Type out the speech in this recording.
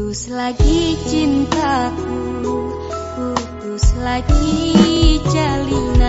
Putus lagi cintaku Putus lagi jalinan